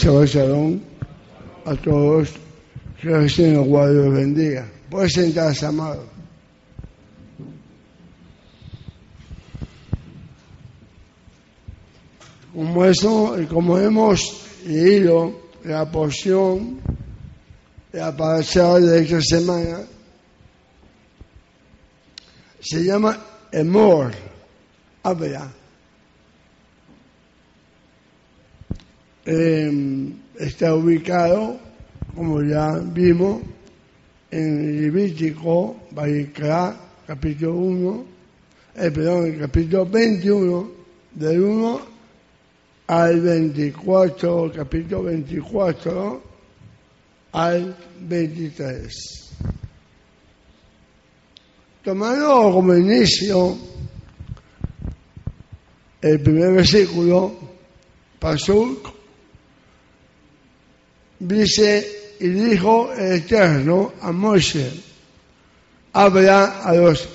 Shabbat Shalom a todos. Que el Señor guarde los bendiga. Puedes sentarse, amado. Como, eso, como hemos leído la porción de la pasada de esta semana, se llama Emor, habla. Eh, está ubicado, como ya vimos, en Levítico, Baikra, capítulo 1, eh, perdón, capítulo 21, del 1 al 24, capítulo 24 al 23. Tomando como inicio el primer versículo, Pasuk, dice, y dijo el Eterno a Moshe, habla a los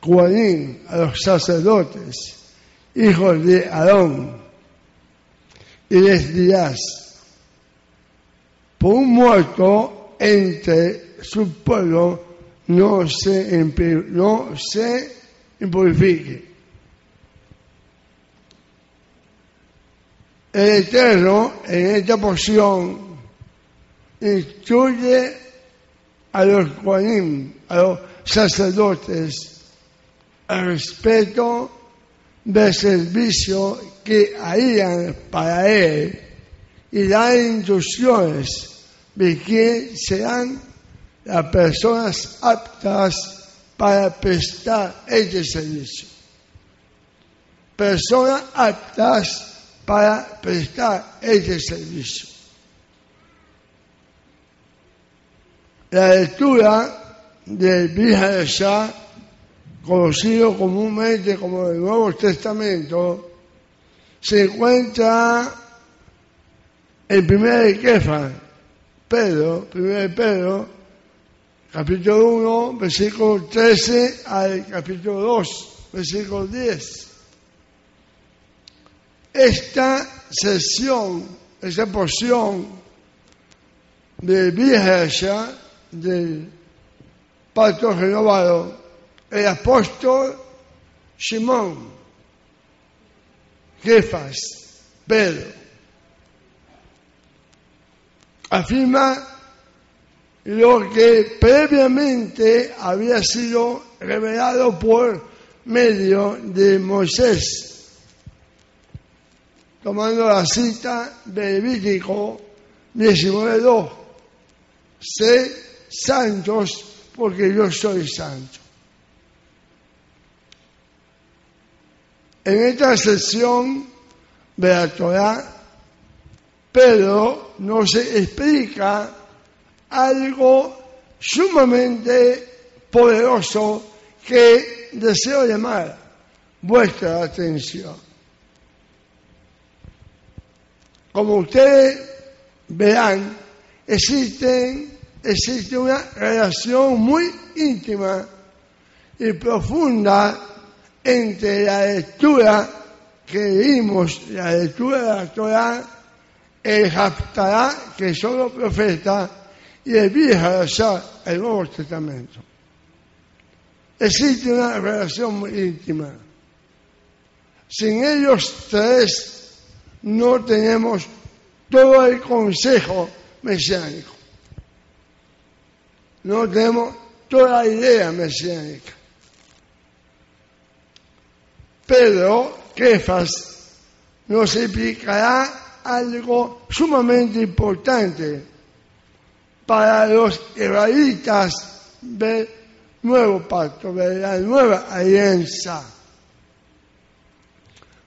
cuanín, a los sacerdotes, hijos de Aarón, y les dirás, por un muerto entre su pueblo no se, no se impurifique. El Eterno en esta porción instruye a los Juanim, a los sacerdotes, al respeto del servicio que harían para él y da instrucciones de quién serán las personas aptas para prestar este servicio. Personas aptas para prestar este servicio. La lectura del Bihar conocido comúnmente como el Nuevo Testamento, se encuentra en primera de Kefa, Pedro, primera de Pedro, capítulo 1, versículo 13 al capítulo 2, versículo 10. Esta sesión, esta porción de Vieja del pacto renovado, el apóstol Simón, Jefas, Pedro, afirma lo que previamente había sido revelado por medio de Moisés tomando la cita de Levítico 19.2. Sé santos porque yo soy santo. En esta sesión de la Torah, Pedro nos explica algo sumamente poderoso que deseo llamar vuestra atención. Como ustedes verán, existe una relación muy íntima y profunda entre la lectura que leímos, la lectura de la Torah, el Haftarah, que son los profetas, y el Viejo el Nuevo Testamento. Existe una relación muy íntima. Sin ellos tres no tenemos todo el consejo mesiánico. No tenemos toda la idea mesiánica. Pedro, Kefas, nos explicará algo sumamente importante para los israelitas del nuevo pacto, de la nueva alianza.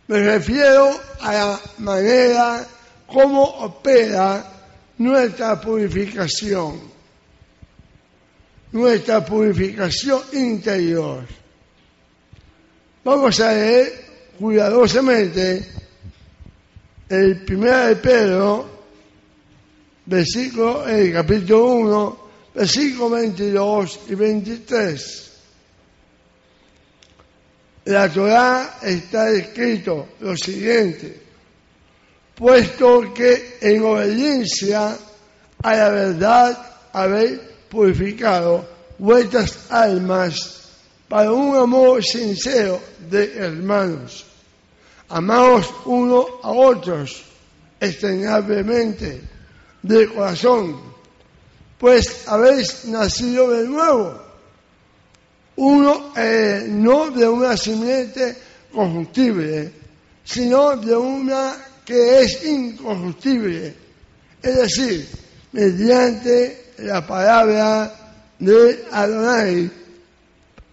Me refiero a la manera como opera nuestra purificación, nuestra purificación interior. Vamos a leer cuidadosamente el primer de Pedro, versículo, el capítulo 1, versículo 22 y 23 la Torah está escrito lo siguiente, puesto que en obediencia a la verdad habéis purificado vuestras almas para un amor sincero de hermanos. Amaos uno a otros extrañablemente de corazón, pues habéis nacido de nuevo, uno eh, no de una simiente corruptible, sino de una que es incorruptible, es decir, mediante la palabra de Adonai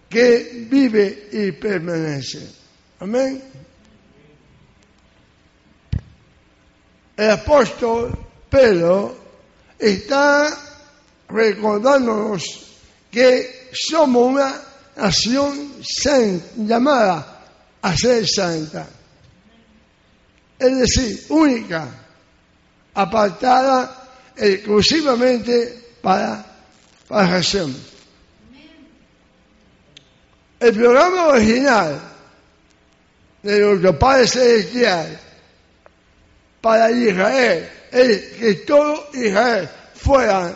que vive y permanece. Amén. El apóstol Pedro está recordándonos que somos una nación llamada a ser santa. Es decir, única, apartada exclusivamente para, para Hashem. El programa original de nuestro Padre Celestial para Israel es que todo Israel fuera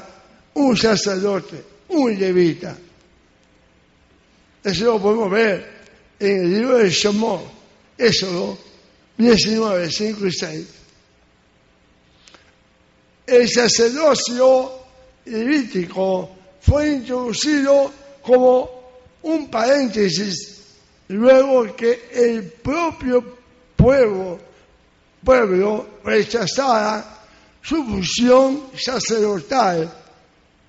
un sacerdote, un levita. Eso lo podemos ver en el libro de Shemot, Éxodo 19, 5 y 6. El sacerdocio levítico fue introducido como un paréntesis luego que el propio pueblo, pueblo rechazara su función sacerdotal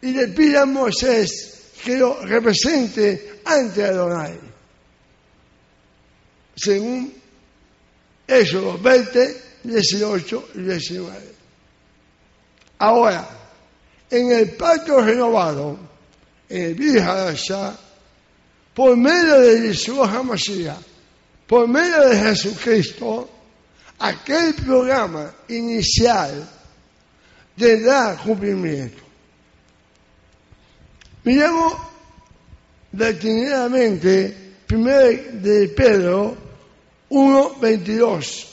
y le pide a Moisés que lo represente ante Adonai. Según Éxodo 20, 18 y 19. Ahora, en el pacto renovado, en el Vija por medio de Yeshua HaMashiach, por medio de Jesucristo, aquel programa inicial tendrá cumplimiento. Miremos detenidamente primero de Pedro 1.22,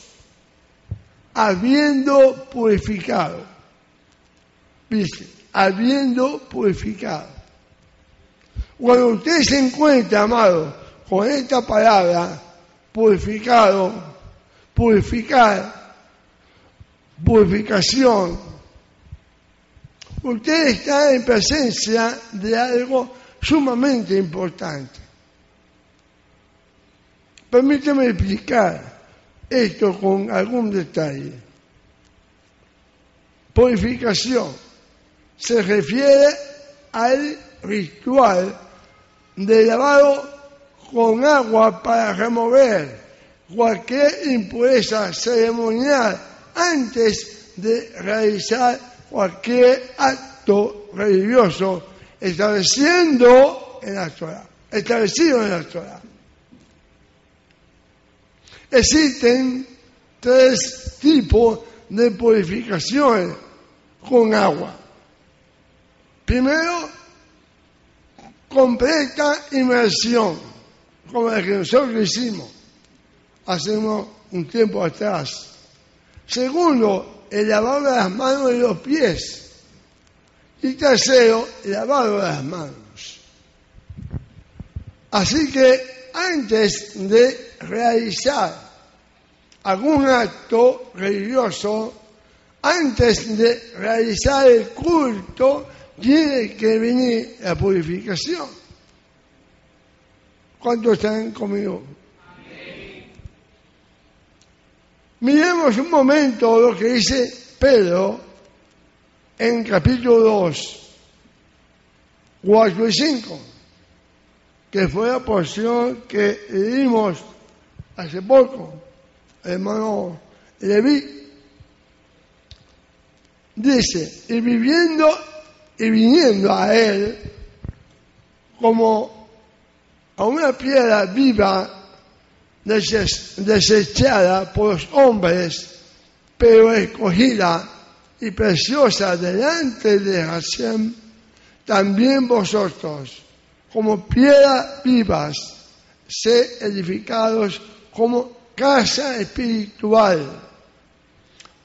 habiendo purificado, dice, habiendo purificado. Cuando usted se encuentra, amado, con esta palabra, purificado, purificar, purificación, usted está en presencia de algo sumamente importante. Permíteme explicar esto con algún detalle. Purificación se refiere al ritual de lavado con agua para remover cualquier impureza ceremonial antes de realizar cualquier acto religioso estableciendo en la Torah, establecido en la Torah. Existen tres tipos de purificación con agua. Primero, completa inmersión, como la que nosotros hicimos hace un tiempo atrás. Segundo, el lavado de las manos y los pies. Y tercero, el lavado de las manos. Así que antes de realizar algún acto religioso, antes de realizar el culto, tiene que venir la purificación. ¿Cuántos están conmigo? Miremos un momento lo que dice Pedro en capítulo 2, 4 y 5, que fue la porción que leímos hace poco, hermano Leví, dice, y viviendo y viniendo a él como a una piedra viva desechada por los hombres, pero escogida y preciosa delante de Hashem, también vosotros, como piedras vivas, sé edificados como casa espiritual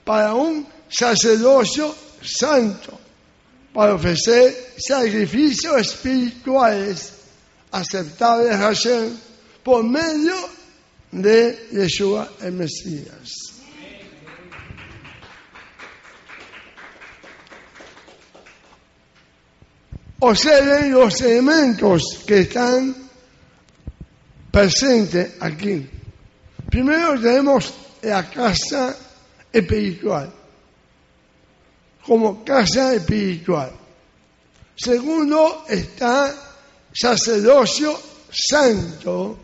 para un sacerdocio santo, para ofrecer sacrificios espirituales aceptables a Hashem por medio de Yeshua el Mesías. Observen los elementos que están presentes aquí. Primero tenemos la casa espiritual, como casa espiritual. Segundo está sacerdocio santo.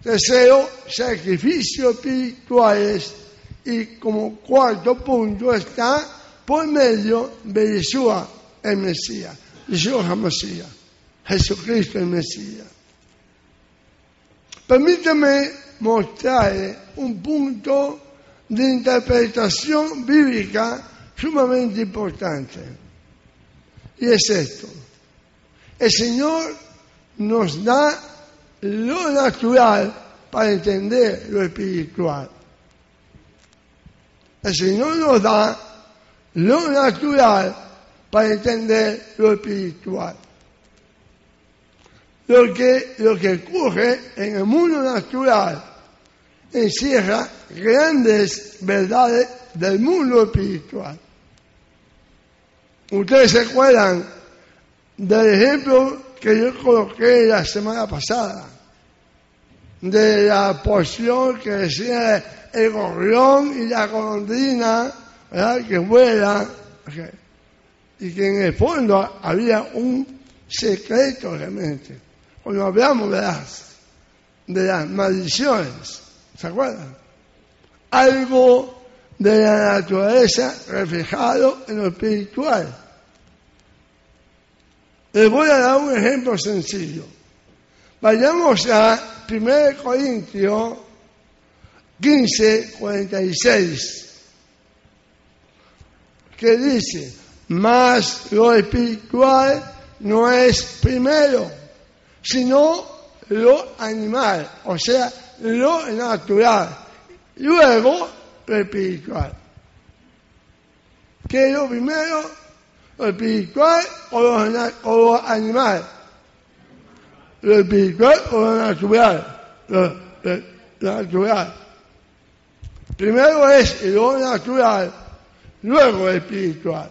Tercero, sacrificios espirituales. Y como cuarto punto está por medio de Yeshua el Mesías. Yeshua Mesías. Jesucristo el Mesías. Permítame mostrar un punto de interpretación bíblica sumamente importante. Y es esto. El Señor nos da lo natural para entender lo espiritual. El Señor nos da lo natural para entender lo espiritual. Lo que, lo que ocurre en el mundo natural encierra grandes verdades del mundo espiritual. Ustedes se acuerdan del ejemplo que yo coloqué la semana pasada, de la porción que decía el gorrión y la golondrina, que vuela, y que en el fondo había un secreto realmente. Cuando hablamos de de las maldiciones, ¿se acuerdan? Algo de la naturaleza reflejado en lo espiritual. Les voy a dar un ejemplo sencillo. Vayamos a 1 Corintios 15, 46, que dice, más lo espiritual no es primero, sino lo animal, o sea, lo natural, luego lo espiritual. ¿Qué es lo primero? lo espiritual o lo, animal, lo espiritual o lo natural, lo, natural. Primero es lo natural, luego el espiritual.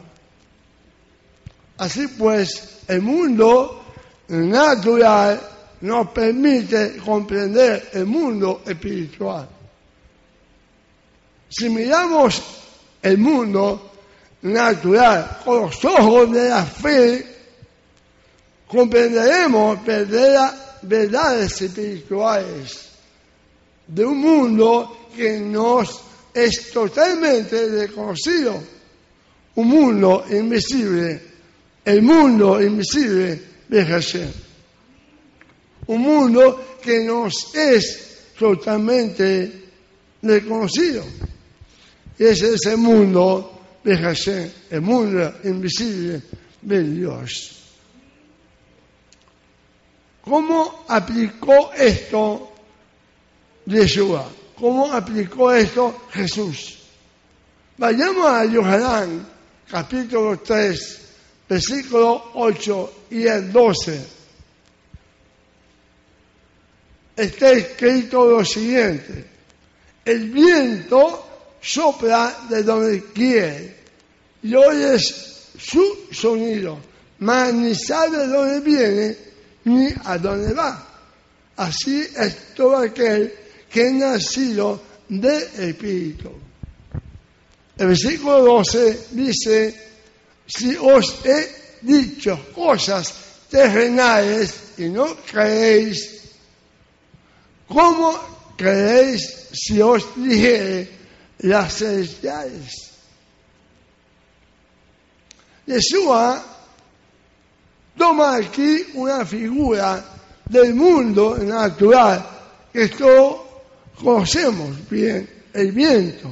Así pues, el mundo natural nos permite comprender el mundo espiritual. Si miramos el mundo natural, con los ojos de la fe, comprenderemos verdades espirituales de un mundo que nos es totalmente desconocido, un mundo invisible, el mundo invisible de Jesús, un mundo que nos es totalmente desconocido. Y es ese mundo de Hashem, el mundo invisible de Dios. ¿Cómo aplicó esto Yeshua? ¿Cómo aplicó esto Jesús? Vayamos a Yohanan, capítulo 3, versículo 8 y el 12. Está escrito lo siguiente. El viento sopla de donde quiere y oyes su sonido, mas ni sabe de dónde viene ni a dónde va. Así es todo aquel que ha nacido del Espíritu. El versículo 12 dice, si os he dicho cosas terrenales y no creéis, ¿cómo creéis si os dijere las celestiales. Yeshua toma aquí una figura del mundo natural que todos conocemos bien, el viento,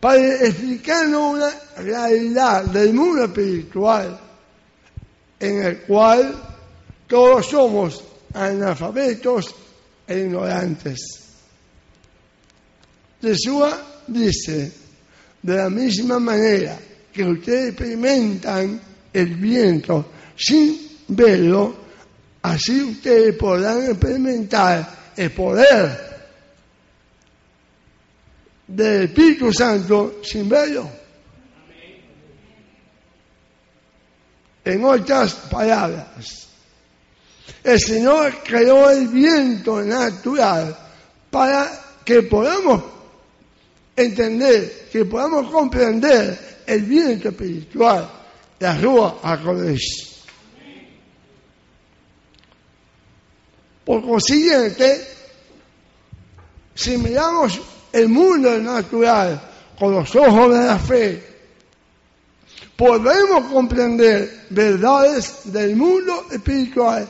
para explicarnos una realidad del mundo espiritual en el cual todos somos analfabetos e ignorantes. Yeshua dice, de la misma manera que ustedes experimentan el viento sin verlo, así ustedes podrán experimentar el poder del Espíritu Santo sin verlo. En otras palabras, el Señor creó el viento natural para que podamos entender, que podamos comprender el viento espiritual, la Rúa a. Por consiguiente, si miramos el mundo natural con los ojos de la fe, podemos comprender verdades del mundo espiritual,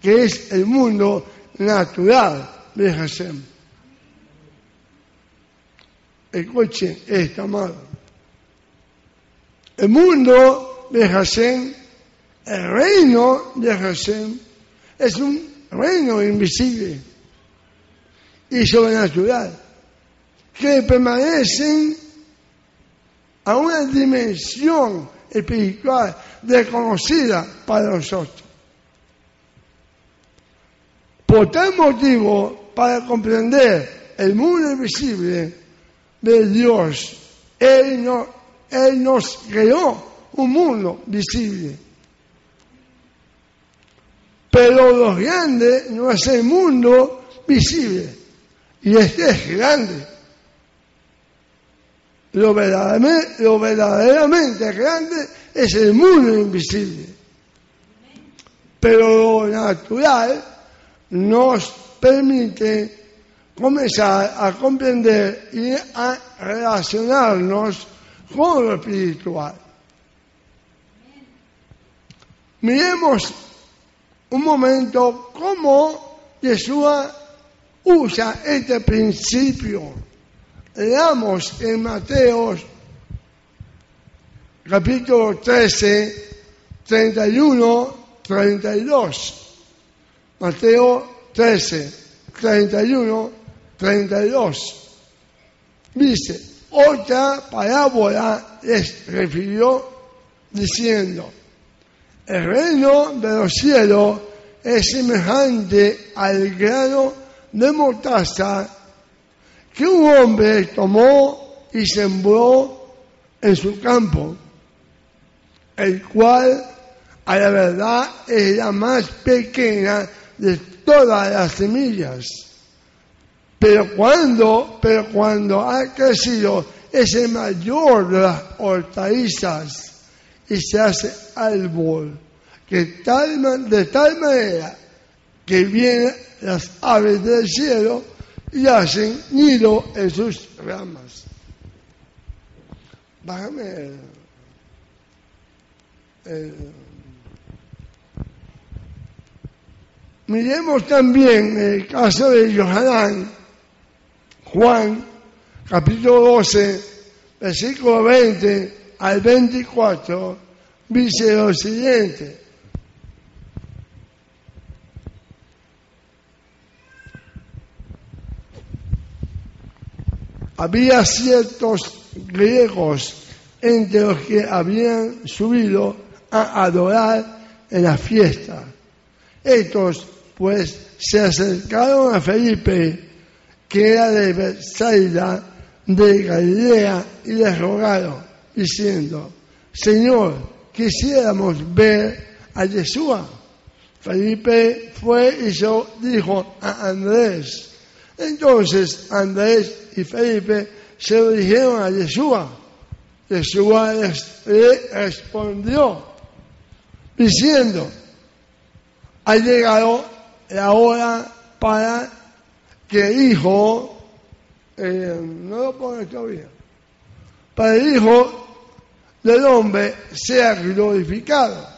que es el mundo natural de Hashem. Escuchen esta amado. El mundo de Hashem, el reino de Hashem, es un reino invisible y sobrenatural que permanecen a una dimensión espiritual desconocida para nosotros. Por tal motivo, para comprender el mundo invisible de Dios, Él, Él nos creó un mundo visible. Pero lo grande no es el mundo visible, y este es grande. Lo verdaderamente, grande es el mundo invisible. Pero lo natural nos permite comenzar a comprender y a relacionarnos con lo espiritual. Miremos un momento cómo Jesús usa este principio Leamos en Mateo capítulo 13, 31, 32. Mateo 13, 31, 32. Dice, otra parábola les refirió diciendo, el reino de los cielos es semejante al grano de mostaza que un hombre tomó y sembró en su campo, el cual a la verdad es la más pequeña de todas las semillas. Pero cuando, pero cuando ha crecido es el mayor de las hortalizas y se hace árbol, que tal, de tal manera que vienen las aves del cielo y hacen nido en sus ramas. Bájame Miremos también el caso de Johanán, Juan, capítulo 12, versículo 20 al 24, dice lo siguiente. había ciertos griegos entre los que habían subido a adorar en la fiesta. Estos, pues, se acercaron a Felipe, que era de Bethsaida, de Galilea, y le rogaron, diciendo, Señor, quisiéramos ver a Yeshua. Felipe fue y yo dijo a Andrés, entonces Andrés y Felipe se dirigieron a Yeshua. Yeshua le respondió diciendo, ha llegado la hora para que el Hijo, eh, no lo pone todavía, para el Hijo del Hombre sea glorificado.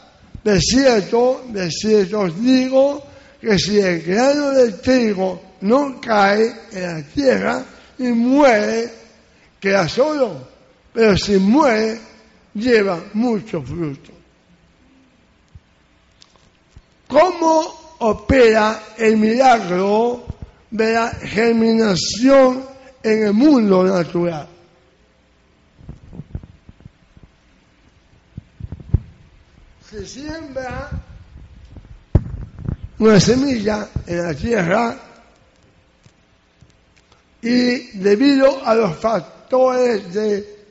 De cierto, de cierto os digo que si el grano del trigo no cae en la tierra y muere, queda solo, pero si muere, lleva mucho fruto. ¿Cómo opera el milagro de la germinación en el mundo natural. Se siembra una semilla en la tierra y debido a los factores de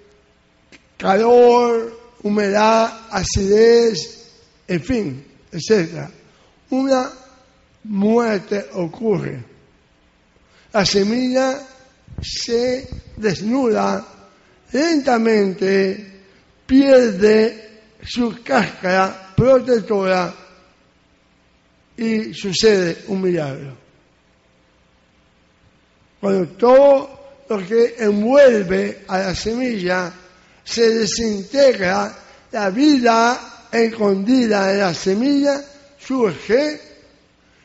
calor, humedad, acidez, en fin, etc. Una muerte ocurre. La semilla se desnuda lentamente, pierde su cáscara protectora y sucede un milagro. Cuando todo lo que envuelve a la semilla se desintegra, la vida escondida de la semilla surge,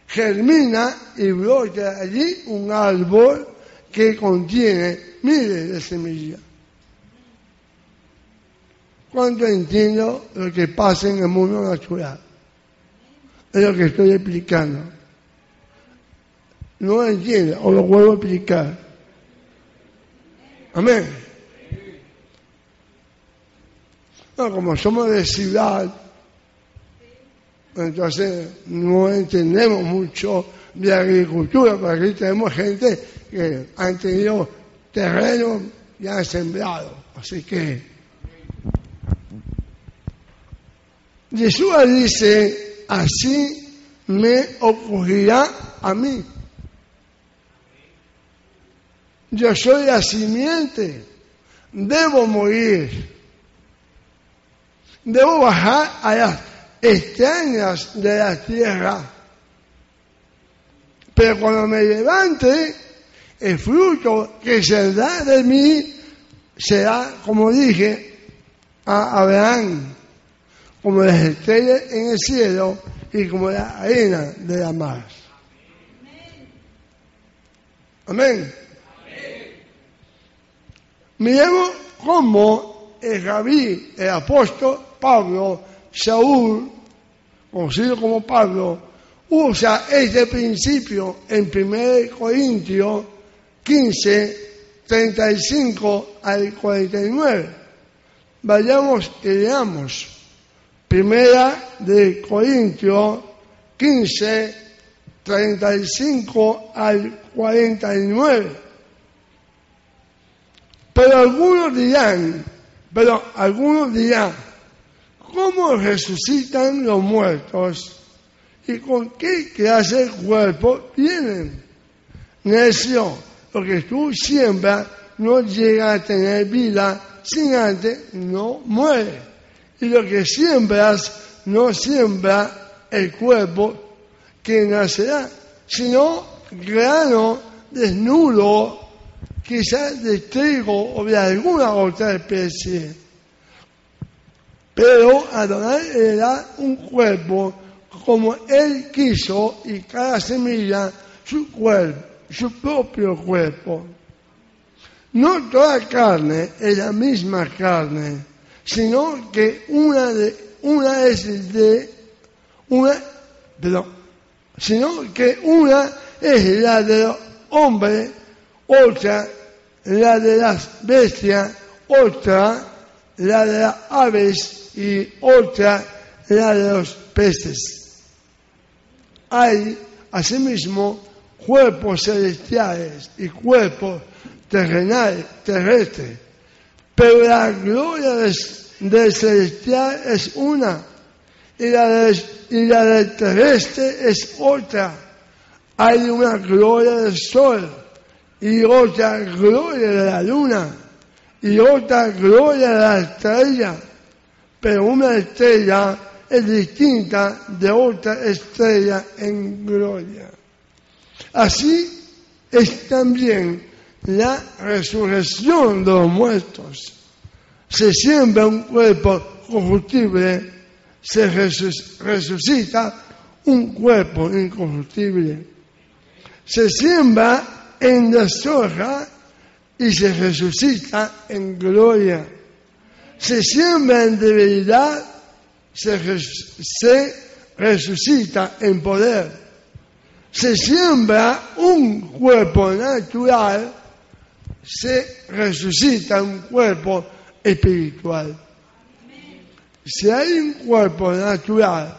germina y brota allí un árbol que contiene miles de semillas. ¿Cuánto entiendo lo que pasa en el mundo natural? Es lo que estoy explicando. No lo entiendo, o lo vuelvo a explicar. Amén. No, como somos de ciudad, entonces no entendemos mucho de agricultura, porque aquí tenemos gente que han tenido terreno y han sembrado. Así que Jesús dice, así me ocurrirá a mí. Yo soy la simiente, debo morir, debo bajar a las extrañas de la tierra. Pero cuando me levante, el fruto que se da de mí será, como dije, a Abraham como las estrellas en el cielo y como la arena de la mar. Amén. Miremos cómo el rabí, el apóstol Pablo, Saúl, conocido como Pablo, usa este principio en 1 Corintios 15, 35 al 49. Vayamos y leamos. Primera de Corintios 15, 35 al 49. Pero algunos dirán, pero algunos dirán, ¿cómo resucitan los muertos? ¿Y con qué clase de cuerpo tienen? Necio, lo que tú siembras no llega a tener vida sin antes no muere y lo que siembras no siembra el cuerpo que nacerá, sino grano desnudo, quizás de trigo o de alguna otra especie. Pero Adonai le da un cuerpo como él quiso y cada semilla su cuerpo, su propio cuerpo. No toda carne es la misma carne sino que una de una es de una perdón, sino que una es la del hombre, otra la de las bestias, otra la de las aves y otra la de los peces. Hay asimismo cuerpos celestiales y cuerpos terrenales, terrestres pero la gloria del, celestial es una y la, y la del terrestre es otra. Hay una gloria del sol y otra gloria de la luna y otra gloria de la estrella. Pero una estrella es distinta de otra estrella en gloria. Así es también la resurrección de los muertos. Se siembra un cuerpo corruptible, se resucita un cuerpo incorruptible. Se siembra en deshonra y se resucita en gloria. Se siembra en debilidad, se, se resucita en poder. Se siembra un cuerpo natural, se resucita un cuerpo espiritual. si hay un cuerpo natural,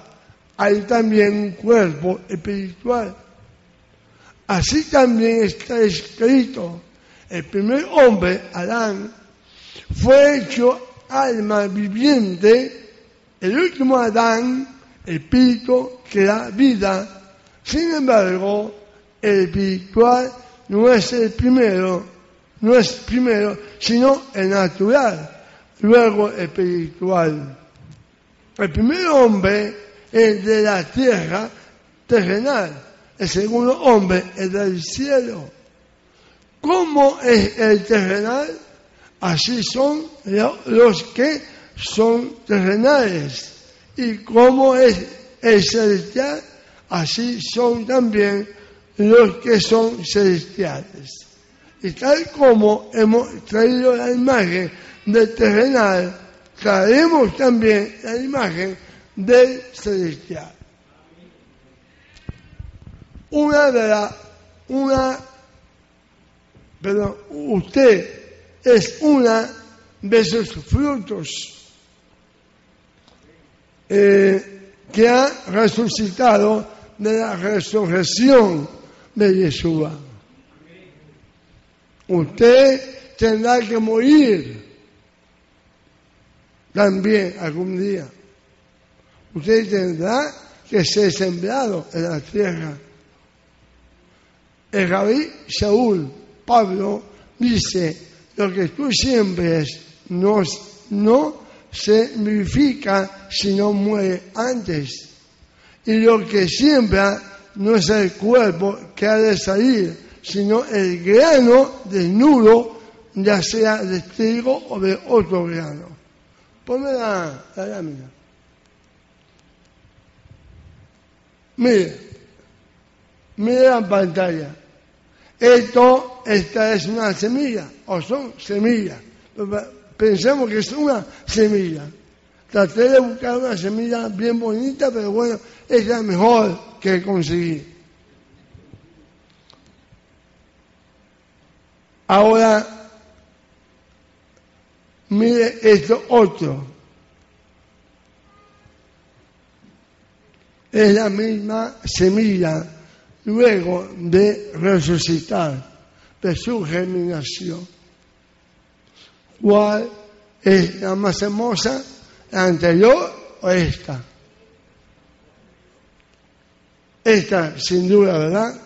hay también un cuerpo espiritual. Así también está escrito, el primer hombre, Adán, fue hecho alma viviente, el último Adán, espíritu que da vida. Sin embargo, el espiritual no es el primero, no es primero, sino el natural, luego espiritual. El primer hombre es de la tierra terrenal, el segundo hombre es del cielo. ¿Cómo es el terrenal? Así son los que son terrenales. ¿Y cómo es el celestial? Así son también los que son celestiales. Y tal como hemos traído la imagen del terrenal, traemos también la imagen del celestial. Una de las, una, perdón, usted es una de sus frutos eh, que ha resucitado de la resurrección de Yeshua. Usted tendrá que morir también algún día. Usted tendrá que ser sembrado en la tierra. El rabí Saúl, Pablo, dice, lo que tú siembres no, no se vivifica si no muere antes. Y lo que siembra no es el cuerpo que ha de salir, sino el grano desnudo, ya sea de trigo o de otro grano. Ponme la, la lámina. Mire, mire la pantalla. Esto, esta es una semilla, o son semillas. Pensemos que es una semilla. Traté de buscar una semilla bien bonita, pero bueno, es la mejor que conseguí. Ahora, mire esto otro. Es la misma semilla luego de resucitar, de su germinación. ¿Cuál es la más hermosa? ¿La anterior o esta? Esta, sin duda, ¿verdad?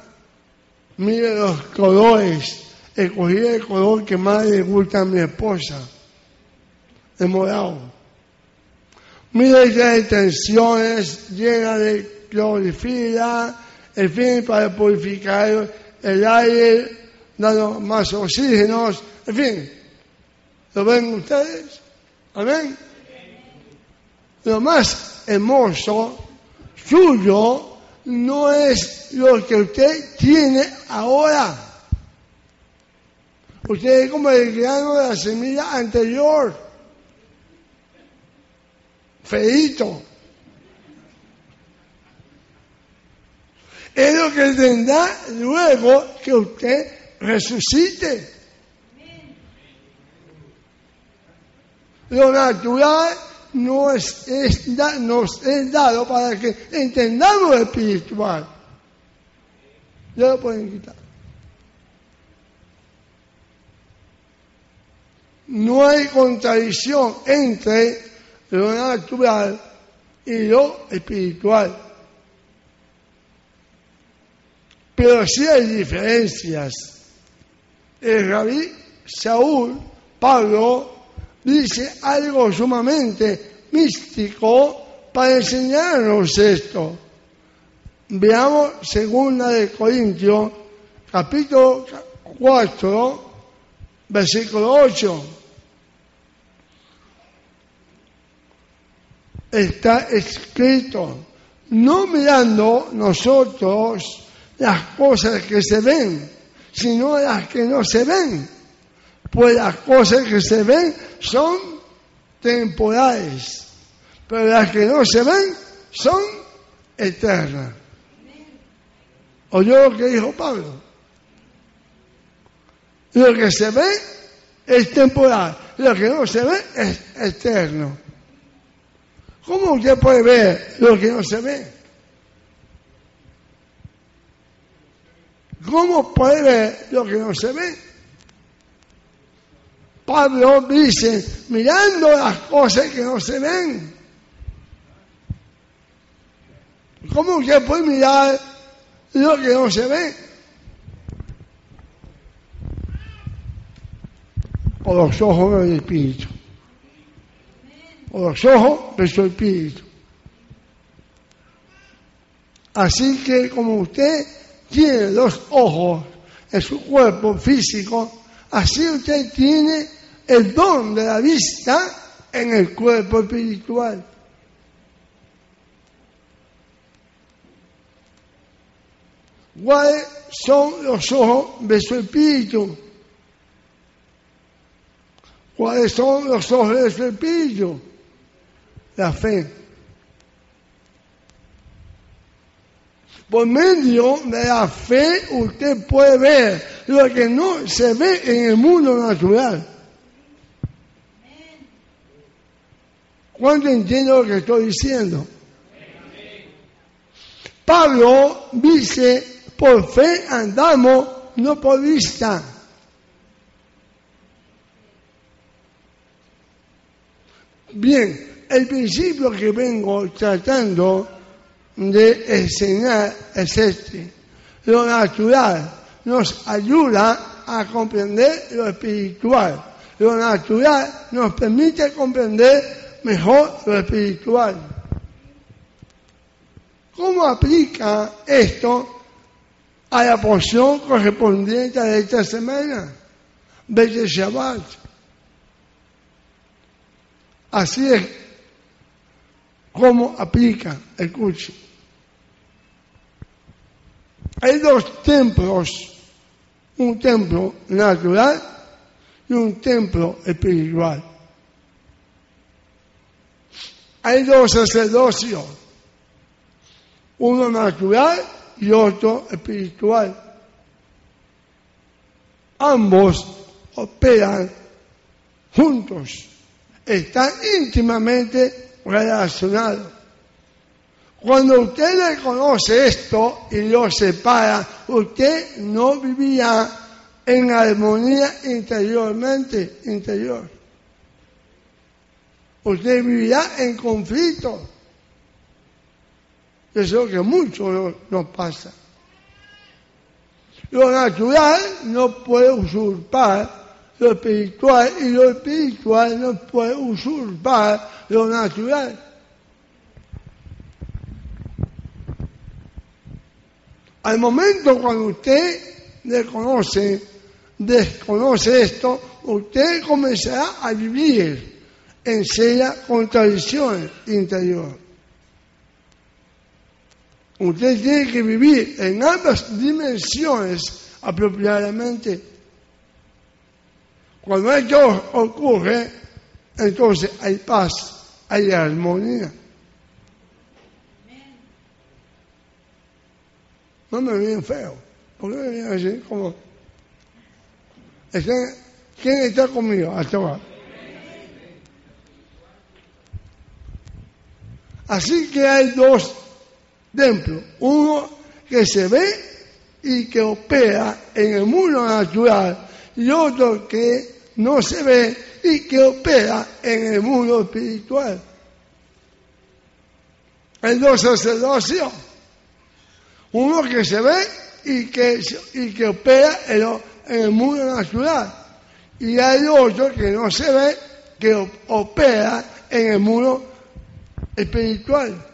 Mire los colores. Escogí el color que más le gusta a mi esposa, el morado. Mire estas extensiones llenas de clorofila, en fin, para purificar el aire, dando más oxígenos, en fin. ¿Lo ven ustedes? Amén. Lo más hermoso suyo no es lo que usted tiene ahora. Usted es como el grano de la semilla anterior. Feito. Es lo que tendrá luego que usted resucite. Lo natural es, nos es dado para que entendamos lo espiritual. Ya lo pueden quitar. No hay contradicción entre lo natural y lo espiritual. Pero sí hay diferencias. El rabí Saúl, Pablo, dice algo sumamente místico para enseñarnos esto. Veamos segunda de Corintios, capítulo 4, versículo 8. Está escrito, no mirando nosotros las cosas que se ven, sino las que no se ven. Pues las cosas que se ven son temporales, pero las que no se ven son eternas. ¿Oyó lo que dijo Pablo? Lo que se ve es temporal, lo que no se ve es eterno. ¿Cómo usted puede ver lo que no se ve? ¿Cómo puede ver lo que no se ve? Pablo dice, mirando las cosas que no se ven. ¿Cómo usted puede mirar lo que no se ve? Por los ojos del Espíritu. Por los ojos de su Espíritu. Así que como usted tiene los ojos en su cuerpo físico, así usted tiene el don de la vista en el cuerpo espiritual. ¿Cuáles son los ojos de su espíritu? ¿Cuáles son los ojos de su espíritu? La fe. Por medio de la fe usted puede ver lo que no se ve en el mundo natural. ¿Cuánto entiendo lo que estoy diciendo? Pablo dice, por fe andamos, no por vista. Bien, el principio que vengo tratando de enseñar es este. Lo natural nos ayuda a comprender lo espiritual. Lo natural nos permite comprender mejor lo espiritual. ¿Cómo aplica esto a la porción correspondiente a esta semana? De Shabbat. Así es como aplica, curso. Hay dos templos, un templo natural y un templo espiritual. Hay dos sacerdocios, uno natural y otro espiritual. Ambos operan juntos, están íntimamente relacionados. Cuando usted reconoce esto y lo separa, usted no vivía en armonía interiormente, interior. Usted vivirá en conflicto. Eso es lo que mucho nos pasa. Lo natural no puede usurpar lo espiritual y lo espiritual no puede usurpar lo natural. Al momento cuando usted desconoce, desconoce esto, usted comenzará a vivir en seria contradicción interior. Usted tiene que vivir en ambas dimensiones apropiadamente. Cuando esto ocurre, entonces hay paz, hay armonía. No me miren feo. ¿Por qué me miran así? Como. ¿Quién está conmigo hasta ahora? Así que hay dos templos. Uno que se ve y que opera en el mundo natural y otro que no se ve y que opera en el mundo espiritual. Hay dos sacerdocios uno que se ve y que, y que opera en, el mundo natural. Y hay otro que no se ve, que opera en el mundo espiritual.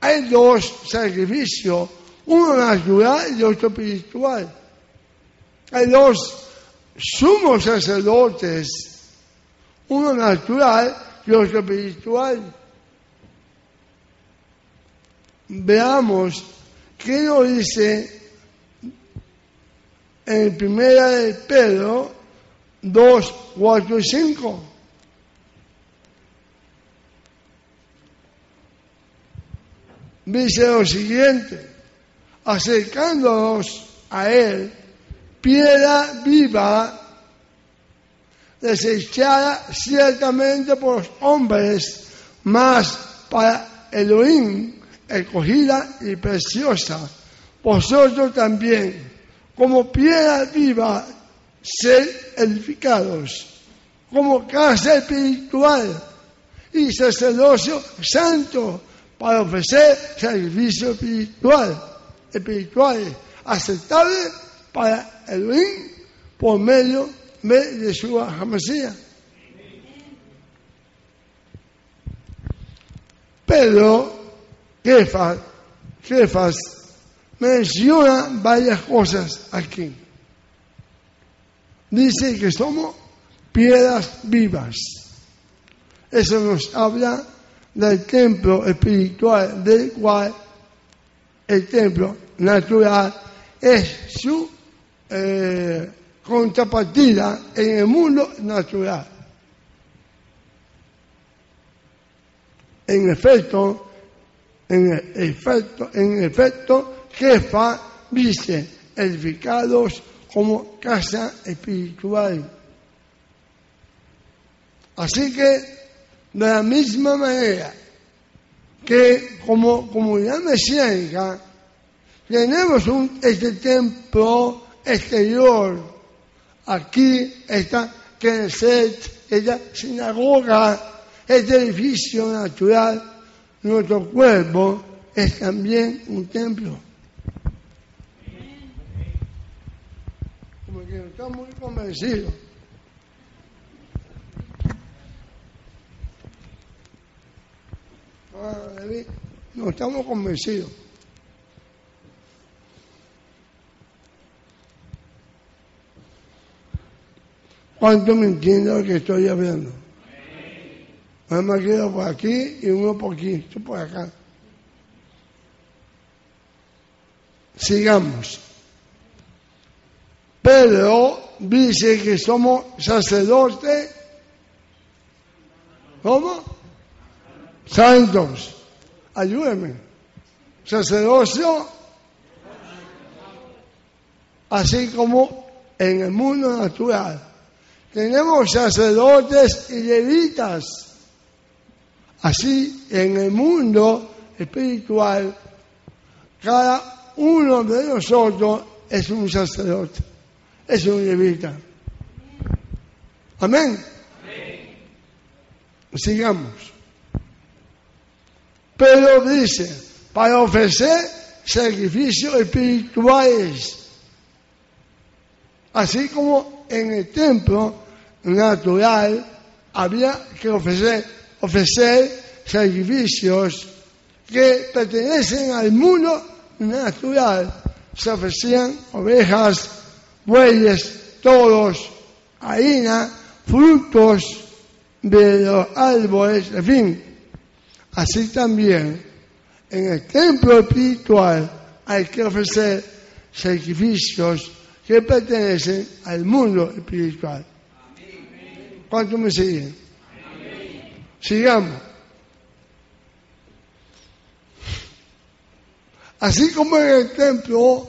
Hay dos sacrificios, uno natural y otro espiritual. Dos sumos sacerdotes, uno natural y otro espiritual veamos qué nos dice en primera de Pedro 2, 4 y 5. Dice lo siguiente, acercándonos a Él, piedra viva, desechada ciertamente por los hombres, mas para Elohim escogida y preciosa. Vosotros también, como piedra viva, ser edificados, como casa espiritual y sacerdocio santo para ofrecer sacrificio espiritual, espirituales aceptables para por medio de Yeshua HaMashiach. Pedro, Kefas, Kefas menciona varias cosas aquí. Dice que somos piedras vivas. Eso nos habla del templo espiritual, del cual el templo natural es su eh, contrapartida en el mundo natural. En efecto, en efecto, en efecto, jefa dice edificados como casa espiritual. Así que de la misma manera que como comunidad mesiánica tenemos este templo exterior. Aquí está Knesset, esta sinagoga, este edificio natural. Nuestro cuerpo es también un templo. Como que está muy convencido. no estamos convencidos. ¿Cuánto me entiende lo que estoy hablando? Me quedo por aquí y uno por aquí, esto por acá. Sigamos. Pedro dice que somos sacerdotes. ¿Cómo? Santos. Ayúdenme. Sacerdocio. Así como en el mundo natural tenemos sacerdotes y levitas. Así, en el mundo espiritual, cada uno de nosotros es un sacerdote, es un levita. Amén. Sigamos. Pero dice, para ofrecer sacrificios espirituales, así como en el templo natural había que ofrecer, ofrecer sacrificios que pertenecen al mundo natural. Se ofrecían ovejas, bueyes, toros, harina, frutos de los árboles, en fin. Así también en el templo espiritual hay que ofrecer sacrificios que pertenecen al mundo espiritual. ¿Cuántos me siguen? Sigamos. Así como en el templo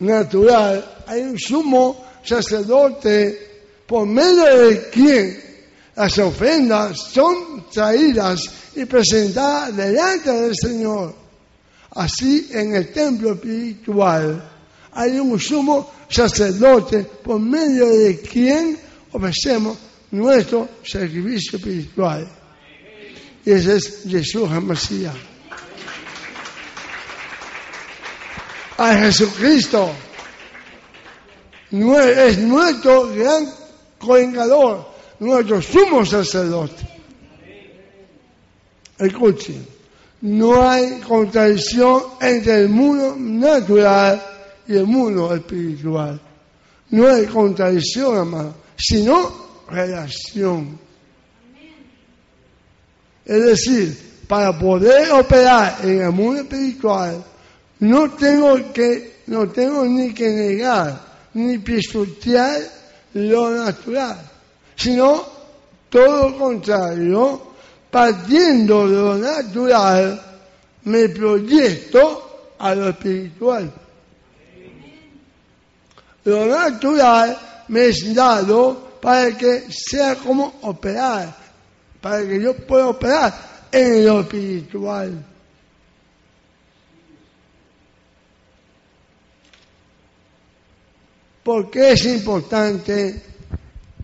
natural hay un sumo sacerdote por medio de quien las ofrendas son traídas y presentadas delante del Señor. Así en el templo espiritual hay un sumo sacerdote por medio de quien ofrecemos nuestro sacrificio espiritual. Y ese es Jesús Mesías. A Jesucristo es nuestro gran coengador, nuestro sumo sacerdote. Escuchen, no hay contradicción entre el mundo natural y el mundo espiritual. No hay contradicción, amado, sino relación. Es decir, para poder operar en el mundo espiritual, no tengo que, no tengo ni que negar, ni pisotear lo natural, sino todo lo contrario, partiendo de lo natural, me proyecto a lo espiritual. Lo natural me es dado para que sea como operar, para que yo pueda operar en lo espiritual. ¿Por qué es importante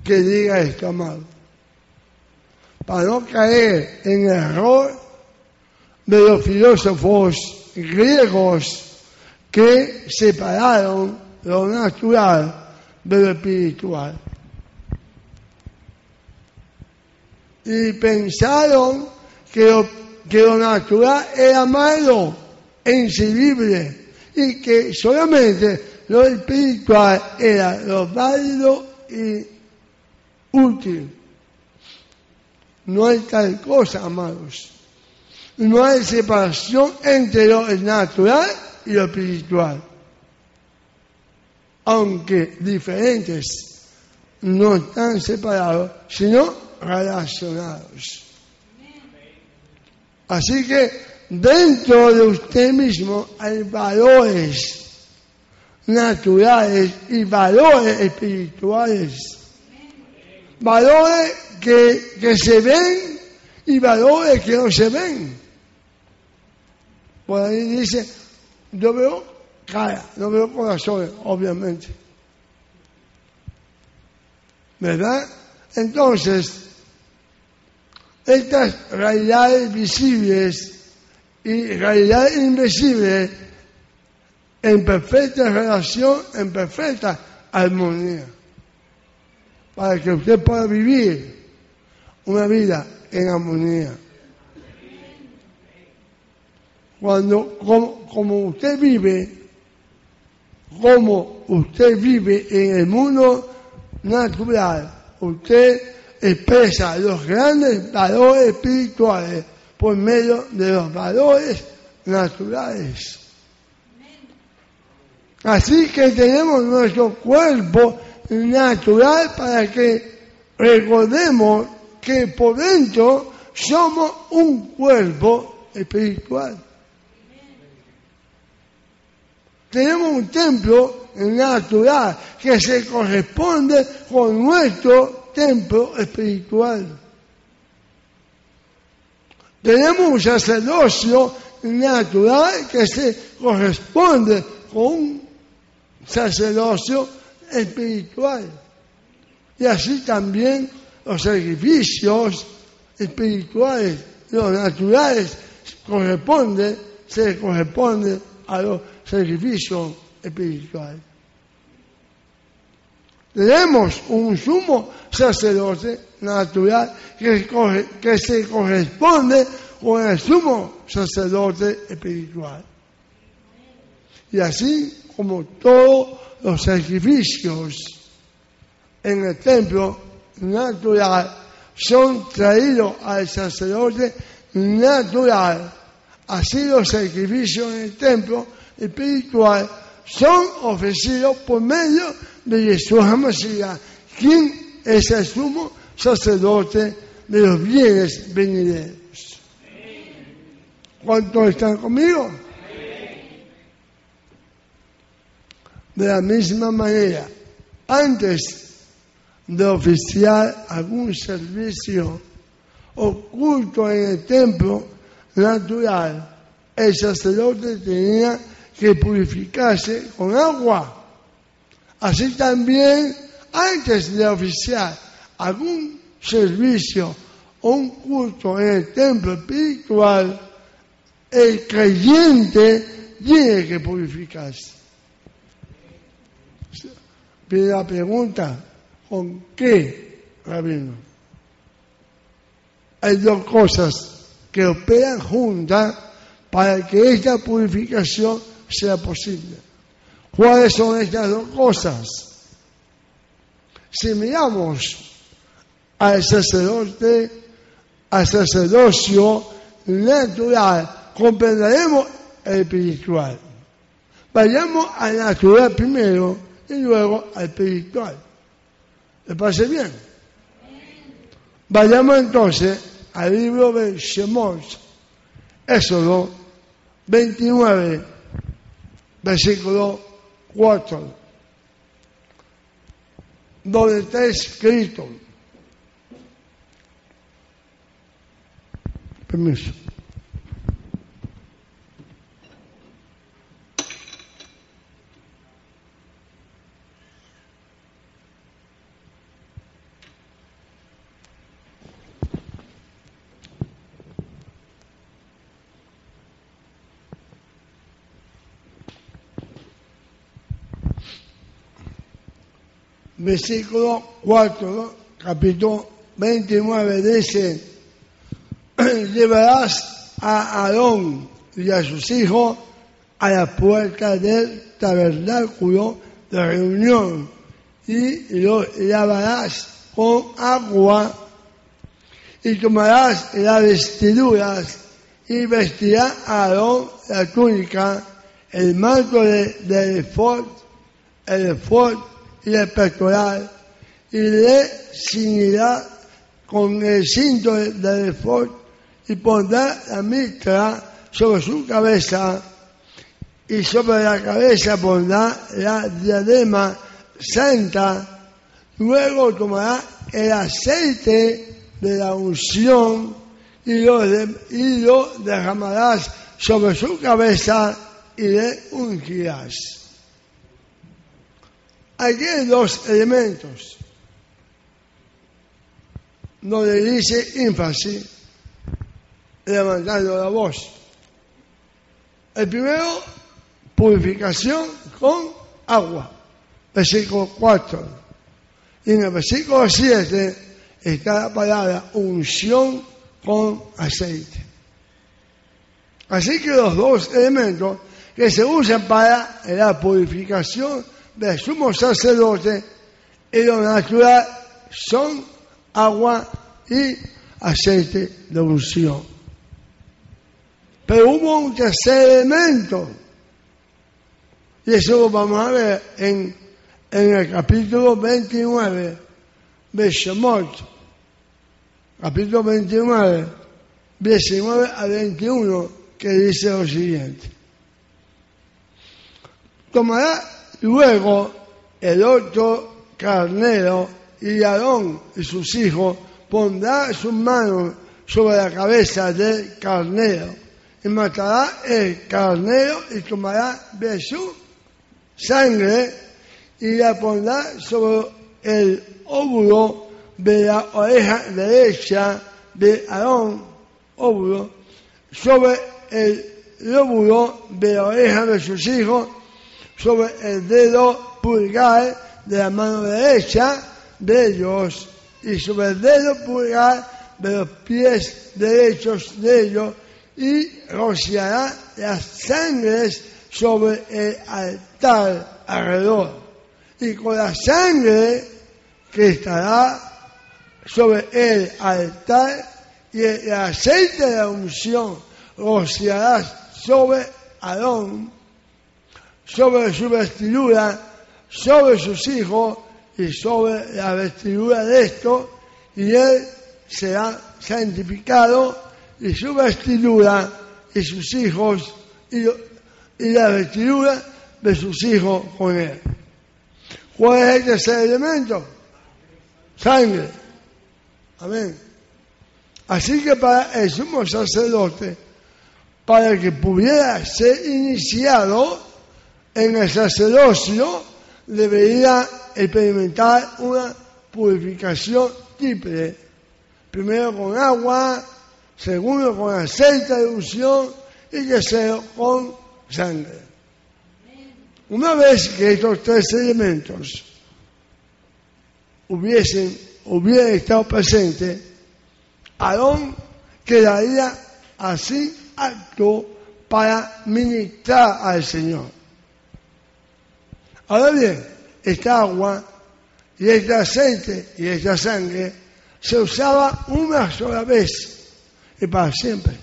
que diga esto, amado? Para no caer en el error de los filósofos griegos que separaron lo natural de lo espiritual. Y pensaron que lo, que lo natural era malo e inservible y que solamente lo espiritual era lo válido y útil. No hay tal cosa, amados. No hay separación entre lo natural y lo espiritual. Aunque diferentes, no están separados, sino relacionados. Así que dentro de usted mismo hay valores naturales y valores espirituales. Valores que, que se ven y valores que no se ven. Por ahí dice, yo veo cara, no veo corazones, obviamente. ¿Verdad? Entonces, estas realidades visibles y realidades invisibles en perfecta relación, en perfecta armonía, para que usted pueda vivir una vida en armonía. Cuando, como, usted vive, como usted vive en el mundo natural, usted expresa los grandes valores espirituales por medio de los valores naturales. Así que tenemos nuestro cuerpo natural para que recordemos que por dentro somos un cuerpo espiritual. Tenemos un templo natural que se corresponde con nuestro templo espiritual. Tenemos un sacerdocio natural que se corresponde con un sacerdocio espiritual. Y así también los sacrificios espirituales, los naturales, corresponde, se corresponde a los sacrificios espirituales. Tenemos un sumo sacerdote natural que, que se corresponde con el sumo sacerdote espiritual. Y así como todos los sacrificios en el templo natural son traídos al sacerdote natural. Así los sacrificios en el templo espiritual son ofrecidos por medio de Jesús Hamashiach, quien es el sumo sacerdote de los bienes venideros. ¿Cuántos están conmigo? De la misma manera, antes de oficiar algún servicio oculto en el templo natural, el sacerdote tenía que purificarse con agua. Así también, antes de oficiar algún servicio o un culto en el templo espiritual, el creyente tiene que purificarse. Pide la pregunta, ¿con qué, rabino? Hay dos cosas que operan juntas para que esta purificación sea posible. ¿Cuáles son estas dos cosas? Si miramos al sacerdote, al sacerdocio natural, comprenderemos el espiritual. Vayamos al natural primero y luego al espiritual. ¿Le parece bien? Vayamos entonces al libro de Shemot, Éxodo 29, versículo 4. donde está escrito. Permiso. Versículo 4, capítulo 29, dice, llevarás a Aarón y a sus hijos a la puerta del tabernáculo de reunión y lo lavarás con agua y tomarás las vestiduras y vestirá a Aarón la túnica, el manto del de efod, el efod y el pectoral y le ceñirá con el cinto del efod y pondrá la mitra sobre su cabeza y sobre la cabeza pondrá la diadema santa. Luego tomará el aceite de la unción y lo, y lo derramarás sobre su cabeza y le ungirás. Aquí hay dos elementos donde dice énfasis levantando la voz. El primero, purificación con agua, versículo 4. Y en el versículo 7 está la palabra unción con aceite. Así que los dos elementos que se usan para la purificación del sumo sacerdote y lo natural son agua y aceite de unción. Pero hubo un tercer elemento, y eso lo vamos a ver en, en el capítulo 29 de Shemot, capítulo 29, 19 a 21, que dice lo siguiente. Tomará luego el otro carnero y Aarón y sus hijos pondrá sus manos sobre la cabeza del carnero y matará el carnero y tomará de su sangre y la pondrá sobre el óvulo de la oreja derecha de Aarón, óvulo, sobre el lóbulo de la oreja de sus hijos, sobre el dedo pulgar de la mano derecha de ellos y sobre el dedo pulgar de los pies derechos de ellos y rociará las sangres sobre el altar alrededor. Y con la sangre que estará sobre el altar y el aceite de la unción rociarás sobre Aarón, sobre su vestidura, sobre sus hijos y sobre la vestidura de estos, y él será santificado y su vestidura y sus hijos y, la vestidura de sus hijos con él. ¿Cuál es el tercer elemento? Sangre. Amén. Así que para el sumo sacerdote, para que pudiera ser iniciado en el sacerdocio, debería experimentar una purificación triple. Primero con agua, segundo con aceite de unción y tercero con sangre. Una vez que estos tres elementos hubiesen, hubieran estado presentes, Aarón quedaría así apto para ministrar al Señor. Ahora bien, esta agua y este aceite y esta sangre se usaba una sola vez y para siempre.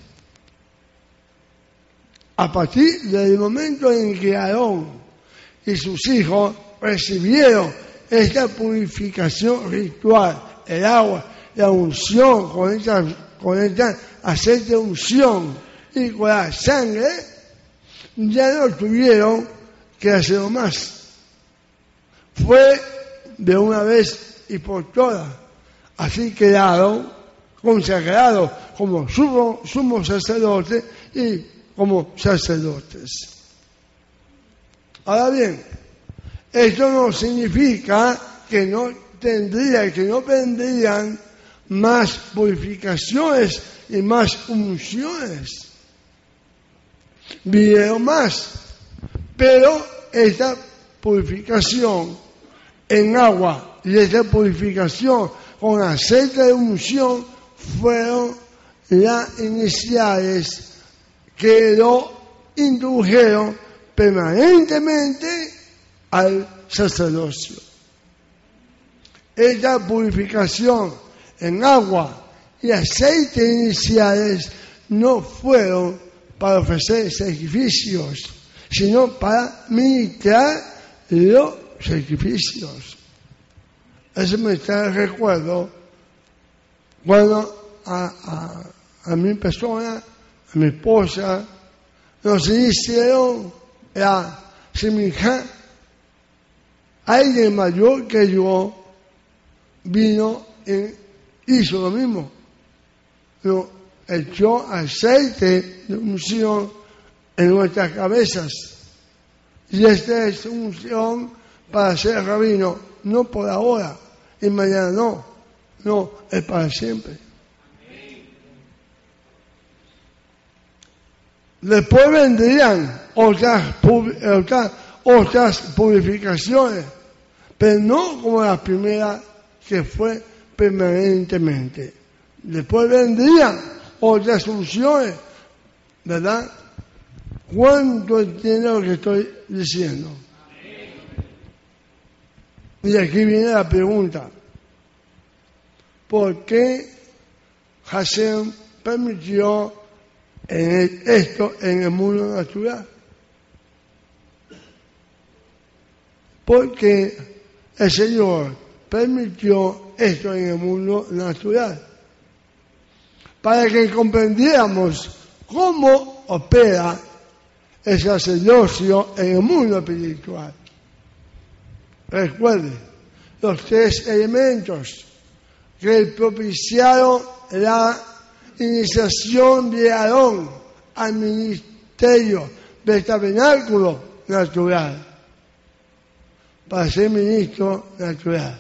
A partir del momento en que Aarón y sus hijos recibieron esta purificación ritual, el agua, la unción, con esta, con esta aceite de unción y con la sangre, ya no tuvieron que hacerlo más. Fue de una vez y por todas. Así quedaron consagrados como sumo, sumo sacerdote y como sacerdotes. Ahora bien, esto no significa que no tendría, que no vendrían más purificaciones y más unciones. Vinieron más, pero esta purificación en agua y esta purificación con aceite de unción fueron las iniciales que lo introdujeron permanentemente al sacerdocio. Esta purificación en agua y aceite iniciales no fueron para ofrecer sacrificios, sino para ministrar los sacrificios. Eso me está recuerdo cuando a, a, mi persona, a mi esposa, nos hicieron la semejante. Alguien mayor que yo vino y hizo lo mismo. Lo echó aceite de unción en nuestras cabezas. Y esta es unción para ser rabino, no por ahora y mañana no, no, es para siempre. Después vendrían otras, otras, otras purificaciones, pero no como la primera que fue permanentemente. Después vendrían otras soluciones, ¿verdad? ¿Cuánto entiende lo que estoy diciendo? Y aquí viene la pregunta. ¿Por qué Hashem permitió esto en el mundo natural? Porque el Señor permitió esto en el mundo natural. Para que comprendiéramos cómo opera el sacerdocio en el mundo espiritual. Recuerde, los tres elementos que propiciaron la iniciación de Aarón al ministerio del tabernáculo natural, para ser ministro natural.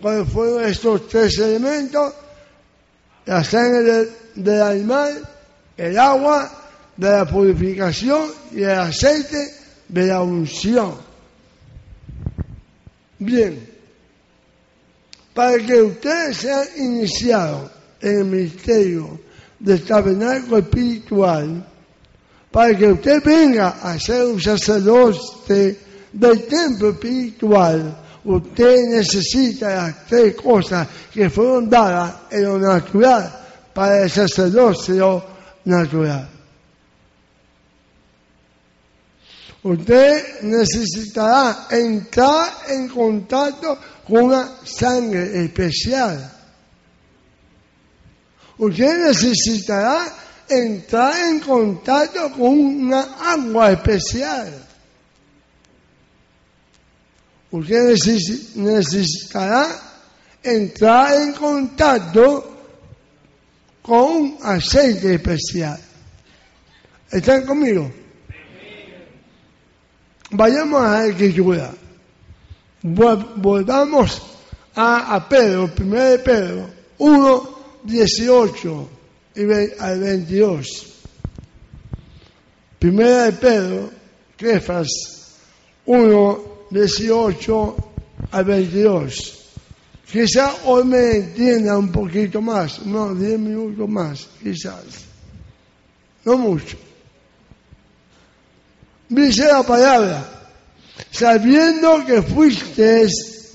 ¿Cuáles fueron estos tres elementos? La sangre del, animal, el agua de la purificación y el aceite de la unción. Bien, para que ustedes sean iniciados en el ministerio del tabernáculo espiritual, para que usted venga a ser un sacerdote del templo espiritual, usted necesita las tres cosas que fueron dadas en lo natural para el sacerdocio natural. Usted necesitará entrar en contacto con una sangre especial. Usted necesitará entrar en contacto con una agua especial usted necesitará entrar en contacto con un aceite especial. ¿Están conmigo? Vayamos a escritura. Volvamos a, Pedro, primero de Pedro, 1, 18 y al 22. Primera de Pedro, Cefas, 1, 18 al 22. Quizá hoy me entienda un poquito más, no, 10 minutos más, quizás. No mucho. Dice la palabra, sabiendo que fuiste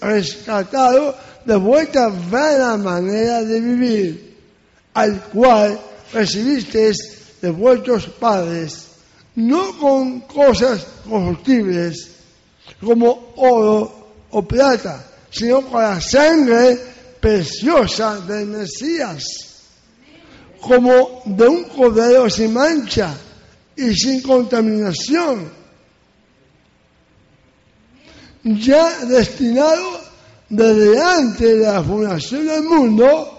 rescatado de vuestra vana manera de vivir, al cual recibiste de vuestros padres, no con cosas corruptibles, como oro o plata, sino con la sangre preciosa del Mesías, como de un cordero sin mancha y sin contaminación, ya destinado desde antes de la fundación del mundo,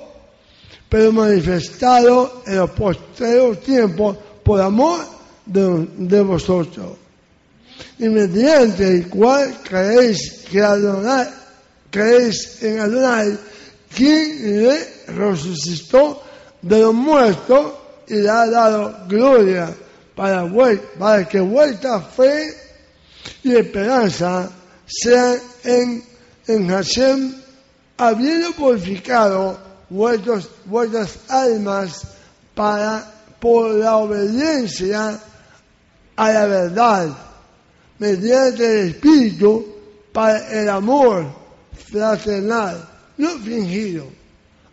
pero manifestado en los posteriores tiempos por amor de, vosotros. Y mediante el cual creéis que Adonai, creéis en Adonai, quien le resucitó de los muertos y le ha dado gloria para, para que vuestra fe y esperanza sean en, en Hashem, habiendo purificado vuestras almas para, por la obediencia a la verdad, mediante el Espíritu, para el amor fraternal, no fingido.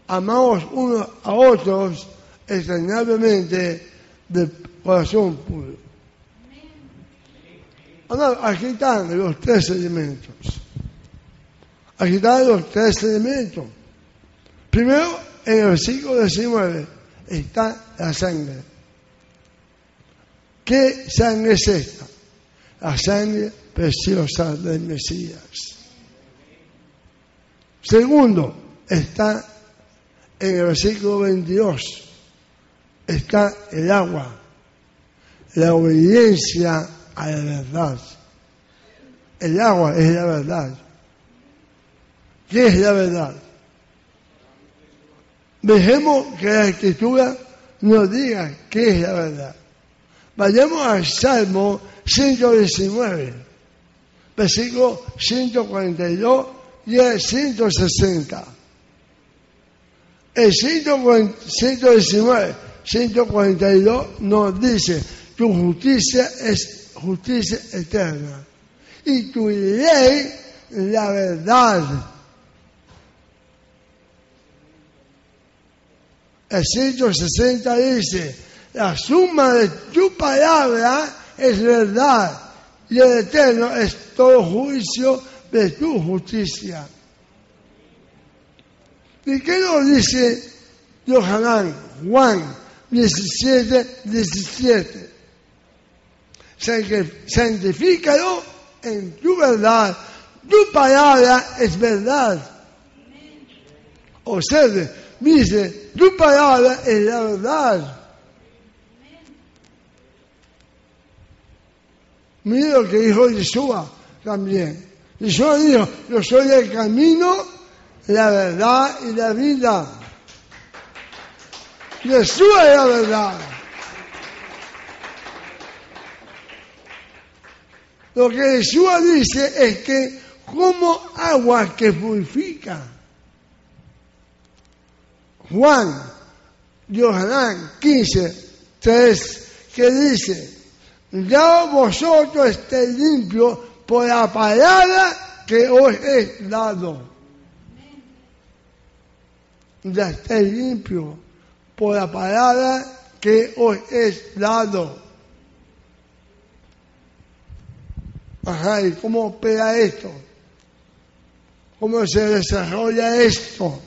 Amamos unos a otros extrañablemente de corazón puro. Ahora, aquí los tres elementos. Aquí los tres elementos. Primero, en el versículo 19 está la sangre. ¿Qué sangre es esta? La sangre preciosa del Mesías. Segundo, está en el versículo 22, está el agua, la obediencia a la verdad. El agua es la verdad. ¿Qué es la verdad? Dejemos que la escritura nos diga qué es la verdad. Vayamos al Salmo 119, versículo 142 y el 160. El 119, 142 nos dice, tu justicia es justicia eterna y tu ley la verdad. El 160 dice, la suma de tu palabra es verdad y el eterno es todo juicio de tu justicia. ¿Y qué nos dice Johanán, Juan 17, 17? Santifícalo en tu verdad. Tu palabra es verdad. Observe, dice, tu palabra es la verdad. Mira lo que dijo Yeshua también. Yeshua dijo, yo soy el camino, la verdad y la vida. Yeshua es la verdad. Lo que Yeshua dice es que como agua que purifica. Juan, Johanán 15, 3, que dice, ya vosotros estéis limpios por la palabra que os he dado. Ya estéis limpios por la palabra que os he dado. Ajá, ¿y cómo opera esto? ¿Cómo se desarrolla esto?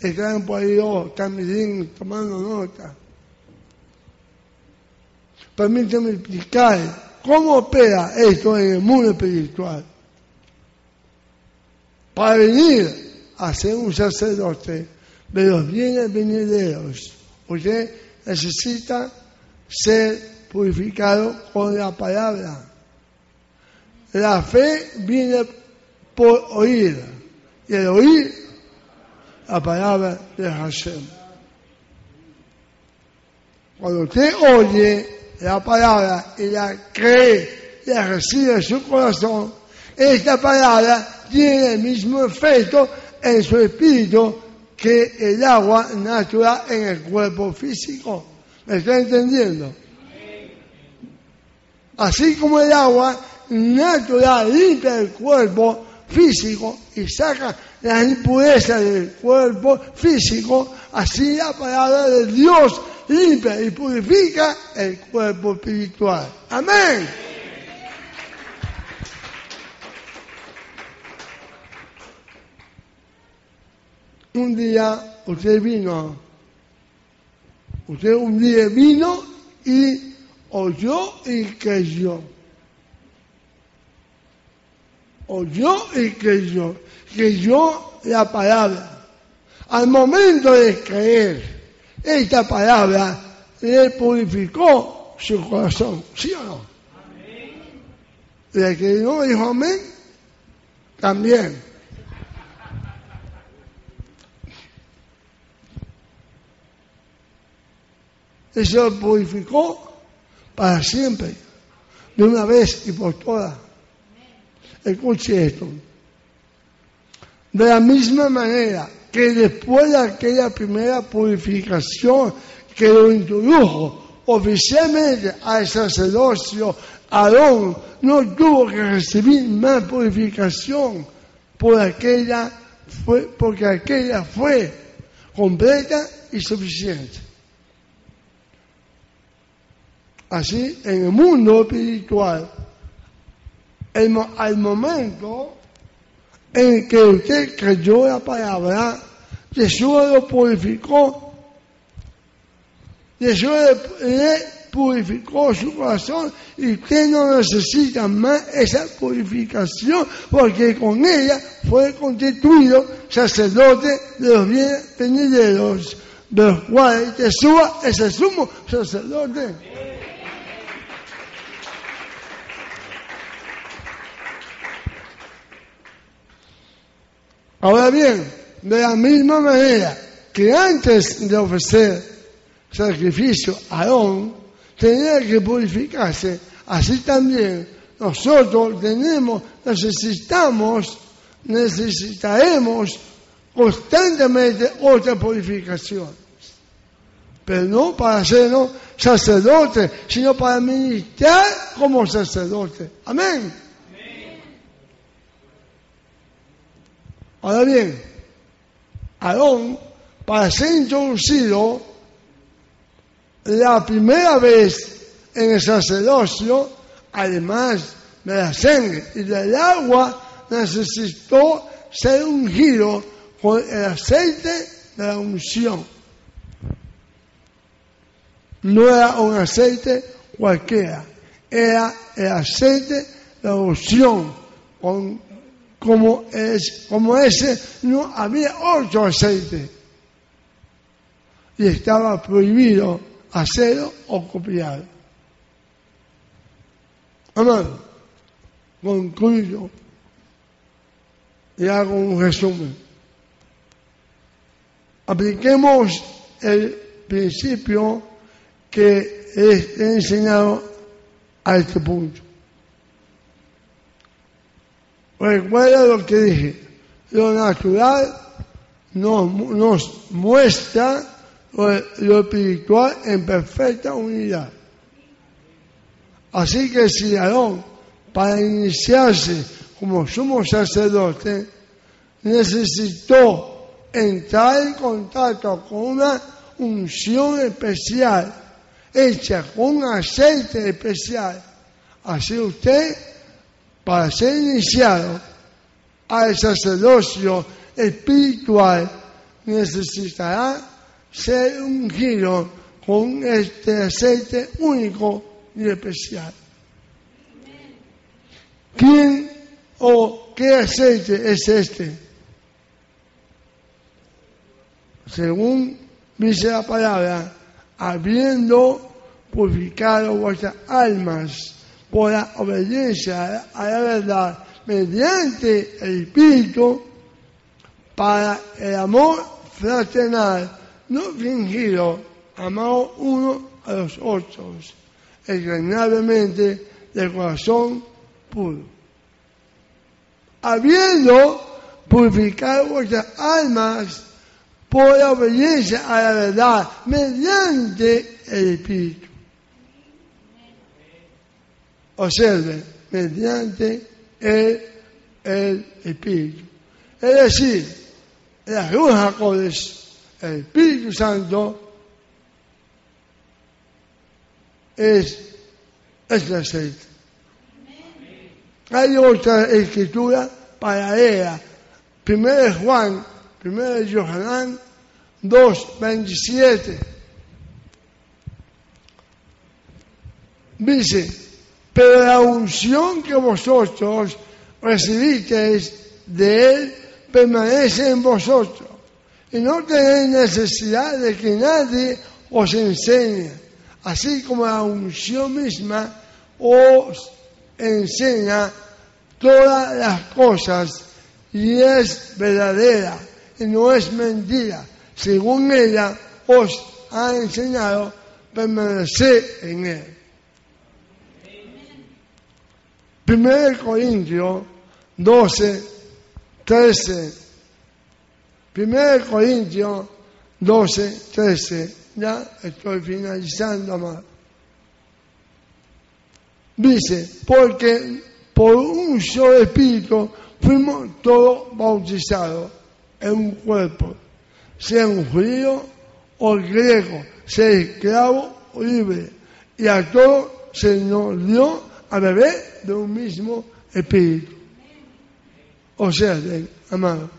Están por ahí dos, también tomando nota. Permíteme explicar cómo opera esto en el mundo espiritual. Para venir a ser un sacerdote de los bienes venideros, usted necesita ser purificado con la palabra. La fe viene por oír y el oír la palabra de Hashem. Cuando usted oye la palabra y la cree, la recibe en su corazón, esta palabra tiene el mismo efecto en su espíritu que el agua natural en el cuerpo físico. ¿Me está entendiendo? Así como el agua natural limpia el cuerpo físico y saca las impurezas del cuerpo físico, así la palabra de Dios limpia y purifica el cuerpo espiritual. Amén. Un día usted vino, usted un día vino y oyó y creyó. Oyó y creyó, creyó la palabra. Al momento de creer, esta palabra le purificó su corazón, ¿sí o no? El que no dijo amén, también. Eso lo purificó para siempre, de una vez y por todas. Escuche esto. De la misma manera que después de aquella primera purificación que lo introdujo oficialmente al sacerdocio, Aarón no tuvo que recibir más purificación por aquella fue, porque aquella fue completa y suficiente. Así, en el mundo espiritual, al momento en que usted creyó la palabra, Jesús lo purificó. Jesús le purificó su corazón y usted no necesita más esa purificación porque con ella fue constituido sacerdote de los bienes venideros, de los cuales Jesús es el sumo sacerdote. Ahora bien, de la misma manera que antes de ofrecer sacrificio a Aarón, tenía que purificarse, así también nosotros tenemos, necesitamos, necesitaremos constantemente otra purificación. Pero no para ser sacerdote, sino para ministrar como sacerdote. Amén. Ahora bien, Aarón, para ser introducido la primera vez en el sacerdocio, además de la sangre y del agua, necesitó ser ungido con el aceite de la unción. No era un aceite cualquiera, era el aceite de la unción con como, es, como ese, no había otro aceite. Y estaba prohibido hacerlo o copiar. Amado, concluyo y hago un resumen. Apliquemos el principio que he enseñado a este punto. Recuerda lo que dije, lo natural nos, muestra lo, espiritual en perfecta unidad. Así que si Aarón, para iniciarse como sumo sacerdote, necesitó entrar en contacto con una unción especial, hecha con un aceite especial, así usted para ser iniciado al sacerdocio espiritual necesitará ser ungido con este aceite único y especial. ¿Quién o qué aceite es este? Según dice la palabra, habiendo purificado vuestras almas por la obediencia a la verdad mediante el Espíritu para el amor fraternal, no fingido, amado uno a los otros, entrañablemente de corazón puro. Habiendo purificado vuestras almas por la obediencia a la verdad mediante el Espíritu observe, mediante el, el Espíritu. Es decir, la Ruja el Espíritu Santo, es, es aceite. Hay otra escritura para ella. Primero de Juan, primero de Johanán 2, 27. Dice, pero la unción que vosotros recibisteis de Él permanece en vosotros. Y no tenéis necesidad de que nadie os enseñe, así como la unción misma os enseña todas las cosas y es verdadera y no es mentira. Según ella os ha enseñado, permanecer en él. Primero Corintios 12, 13. Primero Corintios 12, 13. Ya estoy finalizando, amado. Dice, porque por un solo espíritu fuimos todos bautizados en un cuerpo, sea un judío o griego, sea esclavo o libre, y a todos se nos dio a beber de un mismo espíritu. O sea, amado,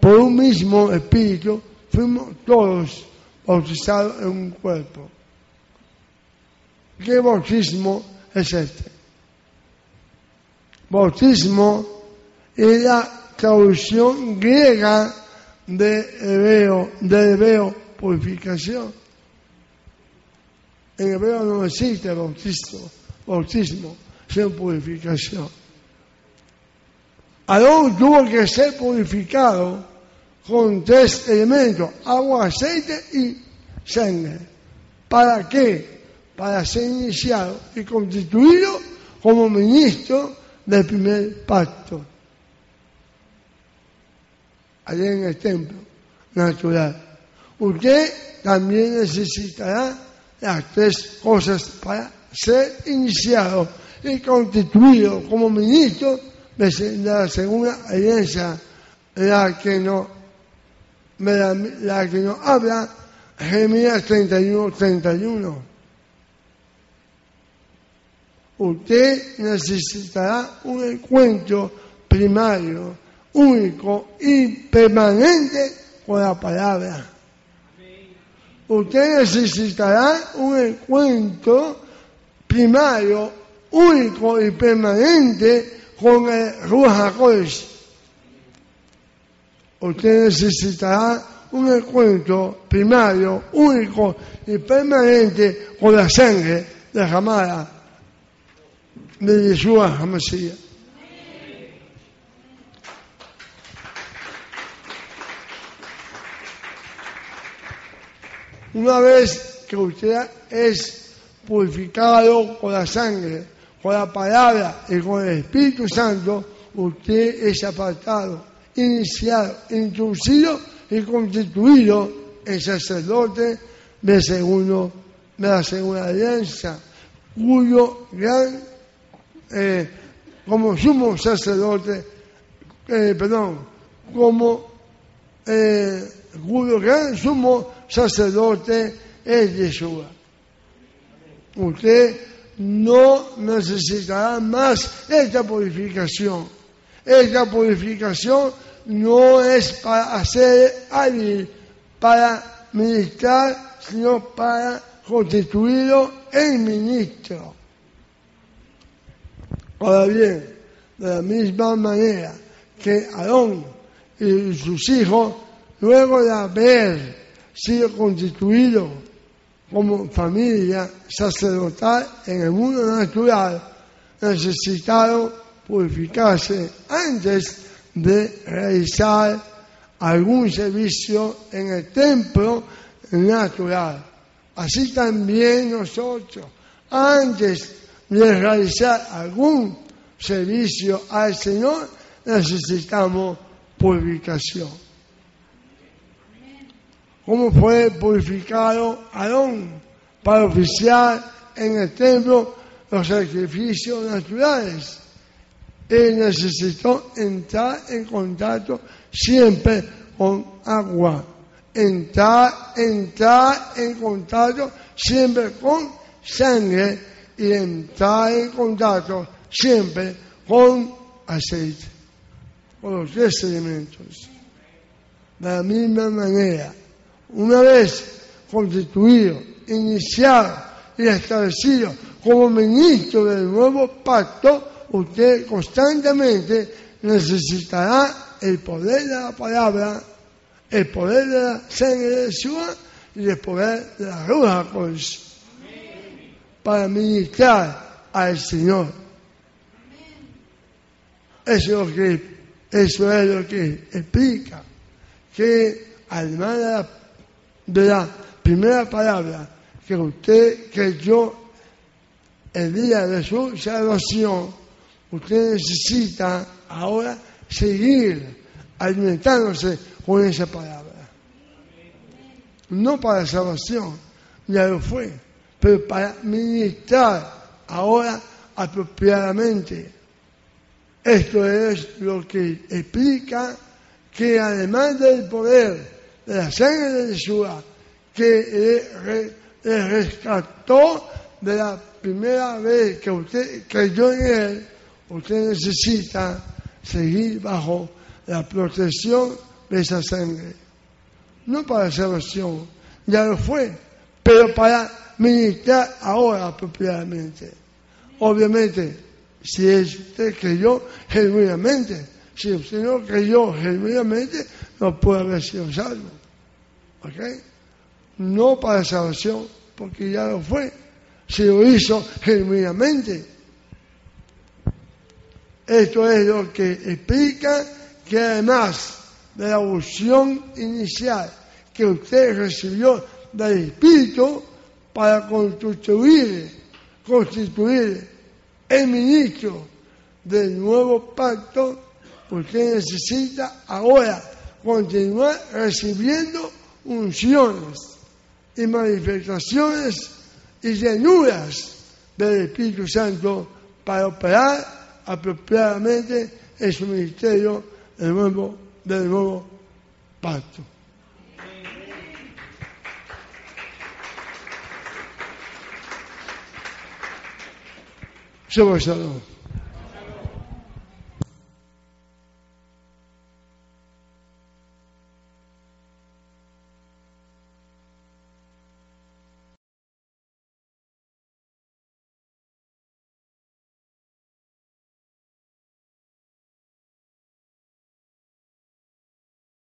por un mismo espíritu fuimos todos bautizados en un cuerpo. ¿Qué bautismo es este? Bautismo es la traducción griega de hebreo, de hebreo purificación. En hebreo no existe bautismo, bautismo sin purificación. Aarón tuvo que ser purificado con tres elementos, agua, aceite y sangre. ¿Para qué? Para ser iniciado y constituido como ministro del primer pacto. Allí en el templo natural. Usted también necesitará las tres cosas para ser iniciado y constituido como ministro de la segunda alianza, la que no, la, que nos habla Jeremías 31, 31. Usted necesitará un encuentro primario, único y permanente con la palabra. Usted necesitará un encuentro primario, único y permanente con el Ruach Usted necesitará un encuentro primario, único y permanente con la sangre derramada de Yeshua HaMashiach. Una vez que usted es purificado con la sangre, con la palabra y con el Espíritu Santo, usted es apartado, iniciado, introducido y constituido en sacerdote de, segundo, de la segunda alianza, cuyo gran, eh, como sumo sacerdote, eh, perdón, como eh, cuyo gran sumo sacerdote es Yeshua. Usted no necesitará más esta purificación. Esta purificación no es para hacer hábil, para ministrar, sino para constituirlo en ministro. Ahora bien, de la misma manera que Aarón y sus hijos, luego de haber sido constituidos como familia sacerdotal en el mundo natural, necesitaron purificarse antes de realizar algún servicio en el templo natural. Así también nosotros, antes de realizar algún servicio al Señor, necesitamos purificación. ¿Cómo fue purificado Aarón para oficiar en el templo los sacrificios naturales? Él necesitó entrar en contacto siempre con agua. Entrar, entrar en contacto siempre con sangre y entrar en contacto siempre con aceite. Con los tres elementos. De la misma manera, una vez constituido, iniciado y establecido como ministro del nuevo pacto, usted constantemente necesitará el poder de la palabra, el poder de la sangre de Yeshua y el poder de la Ruja para ministrar al Señor. Eso es lo que, explica que además de la, de la primera palabra que usted creyó el día de su salvación, usted necesita ahora seguir alimentándose con esa palabra. No para salvación, ya lo fue, pero para ministrar ahora apropiadamente. Esto es lo que explica que además del poder de la sangre de Yeshua, que le, rescató de la primera vez que usted creyó en él, usted necesita seguir bajo la protección de esa sangre. No para salvación, ya lo fue, pero para ministrar ahora apropiadamente. Obviamente, si usted creyó genuinamente, si usted no creyó genuinamente, no puede haber sido salvo. ¿Ok? No para salvación, porque ya lo fue. Si lo hizo genuinamente. Esto es lo que explica que además de la unción inicial que usted recibió del Espíritu para constituir, constituir el ministro del nuevo pacto, usted necesita ahora continuar recibiendo unciones y manifestaciones y llenuras del Espíritu Santo para operar apropiadamente en su ministerio del nuevo, del nuevo pacto. Shabbat Shalom.